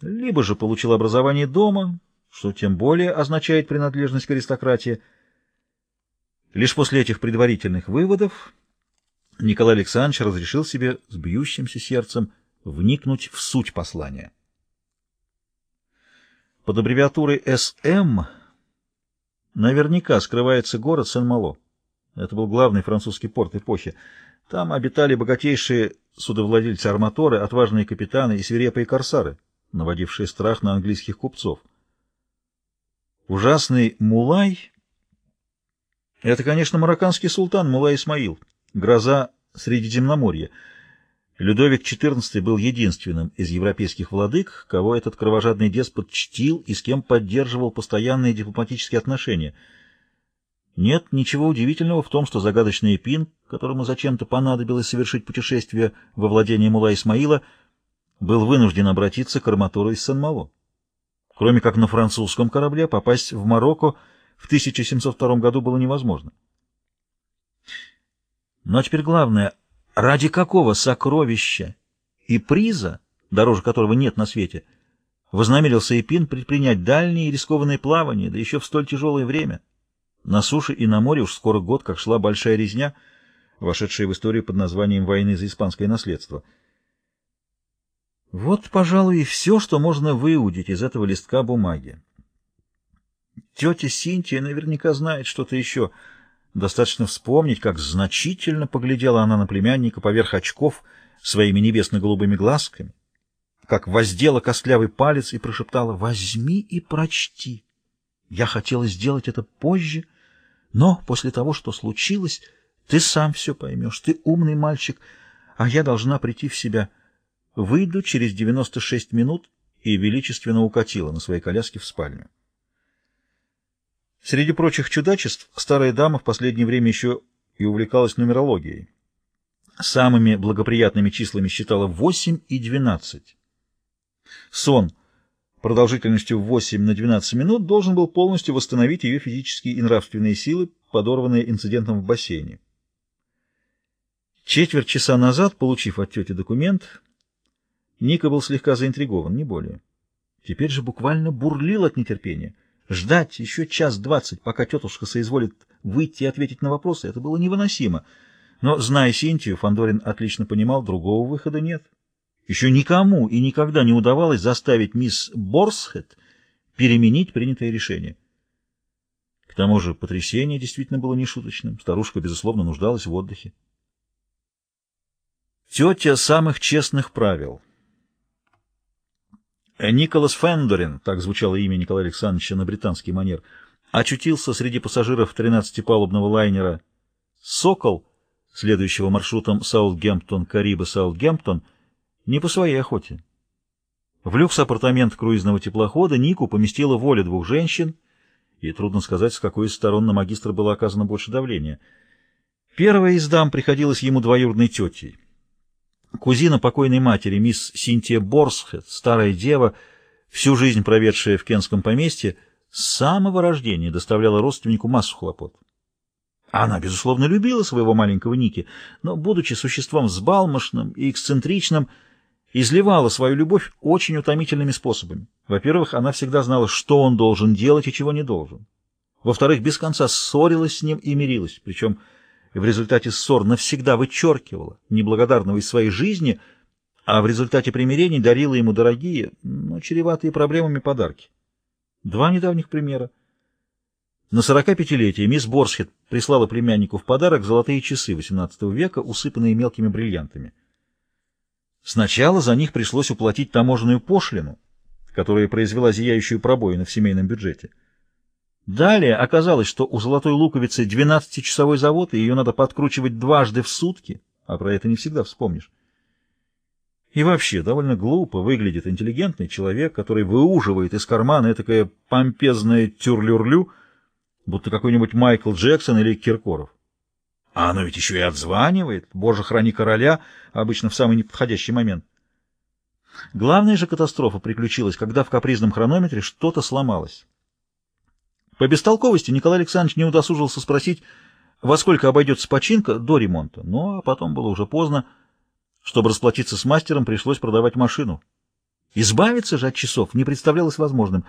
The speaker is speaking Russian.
либо же получил образование дома, что тем более означает принадлежность к аристократии. Лишь после этих предварительных выводов Николай Александрович разрешил себе с бьющимся сердцем вникнуть в суть послания. Под аббревиатурой «СМ» наверняка скрывается город Сен-Мало. Это был главный французский порт эпохи. Там обитали богатейшие судовладельцы-арматоры, отважные капитаны и свирепые корсары, наводившие страх на английских купцов. Ужасный Мулай — это, конечно, марокканский султан Мулай Исмаил, гроза Средиземноморья. Людовик XIV был единственным из европейских владык, кого этот кровожадный деспот чтил и с кем поддерживал постоянные дипломатические отношения — нет ничего удивительного в том, что загадочный Эпин, которому зачем-то понадобилось совершить путешествие во владение Мула Исмаила, был вынужден обратиться к арматуру из Сен-Мало. Кроме как на французском корабле попасть в Марокко в 1702 году было невозможно. Но теперь главное, ради какого сокровища и приза, дороже которого нет на свете, вознамерился Эпин предпринять дальние и рискованные плавания, да еще в столь тяжелое время? На суше и на море уж скоро год, как шла большая резня, вошедшая в историю под названием «Войны за испанское наследство». Вот, пожалуй, и все, что можно выудить из этого листка бумаги. Тетя Синтия наверняка знает что-то еще. Достаточно вспомнить, как значительно поглядела она на племянника поверх очков своими небесно-голубыми глазками, как воздела костлявый палец и прошептала «Возьми и прочти». Я хотела сделать это позже, — но после того, что случилось, ты сам все поймешь. Ты умный мальчик, а я должна прийти в себя. Выйду через 96 минут и величественно укатила на своей коляске в спальню. Среди прочих чудачеств старая дама в последнее время еще и увлекалась нумерологией. Самыми благоприятными числами считала 8 и 12. Сон — продолжительностью в 8 на 12 минут должен был полностью восстановить ее физические и нравственные силы, подорванные инцидентом в бассейне. Четверть часа назад, получив от тети документ, Ника был слегка заинтригован, не более. Теперь же буквально бурлил от нетерпения. Ждать еще час двадцать, пока тетушка соизволит выйти и ответить на вопросы, это было невыносимо. Но, зная Синтию, Фандорин отлично понимал, другого выхода нет. Еще никому и никогда не удавалось заставить мисс Борсхед переменить принятое решение. К тому же потрясение действительно было нешуточным. Старушка, безусловно, нуждалась в отдыхе. Тетя самых честных правил. Николас Фендорин, так звучало имя Николая Александровича на британский манер, очутился среди пассажиров 13-палубного лайнера «Сокол», следующего маршрутом Саутгемптон-Карибы-Саутгемптон, не по своей охоте. В люкс-апартамент круизного теплохода Нику поместила воля двух женщин, и трудно сказать, с какой из сторон на магистра было оказано больше давления. Первая из дам приходилась ему двоюродной тетей. Кузина покойной матери, мисс Синтия Борсхед, старая дева, всю жизнь проведшая в Кенском поместье, с самого рождения доставляла родственнику массу хлопот. Она, безусловно, любила своего маленького Ники, но, будучи существом взбалмошным и эксцентричным, изливала свою любовь очень утомительными способами. Во-первых, она всегда знала, что он должен делать и чего не должен. Во-вторых, без конца ссорилась с ним и мирилась, причем в результате ссор навсегда вычеркивала неблагодарного из своей жизни, а в результате примирений дарила ему дорогие, но чреватые проблемами подарки. Два недавних примера. На 45-летие мисс Борсхед прислала племяннику в подарок золотые часы XVIII века, усыпанные мелкими бриллиантами. Сначала за них пришлось уплатить таможенную пошлину, которая произвела зияющую пробоину в семейном бюджете. Далее оказалось, что у золотой луковицы 12-часовой завод, и ее надо подкручивать дважды в сутки, а про это не всегда вспомнишь. И вообще, довольно глупо выглядит интеллигентный человек, который выуживает из кармана этакое помпезное тюрлюрлю, будто какой-нибудь Майкл Джексон или Киркоров. А оно ведь еще и отзванивает. Боже, храни короля, обычно в самый неподходящий момент. Главная же катастрофа приключилась, когда в капризном хронометре что-то сломалось. По бестолковости Николай Александрович не удосужился спросить, во сколько обойдется починка до ремонта. А потом было уже поздно. Чтобы расплатиться с мастером, пришлось продавать машину. Избавиться же от часов не представлялось возможным.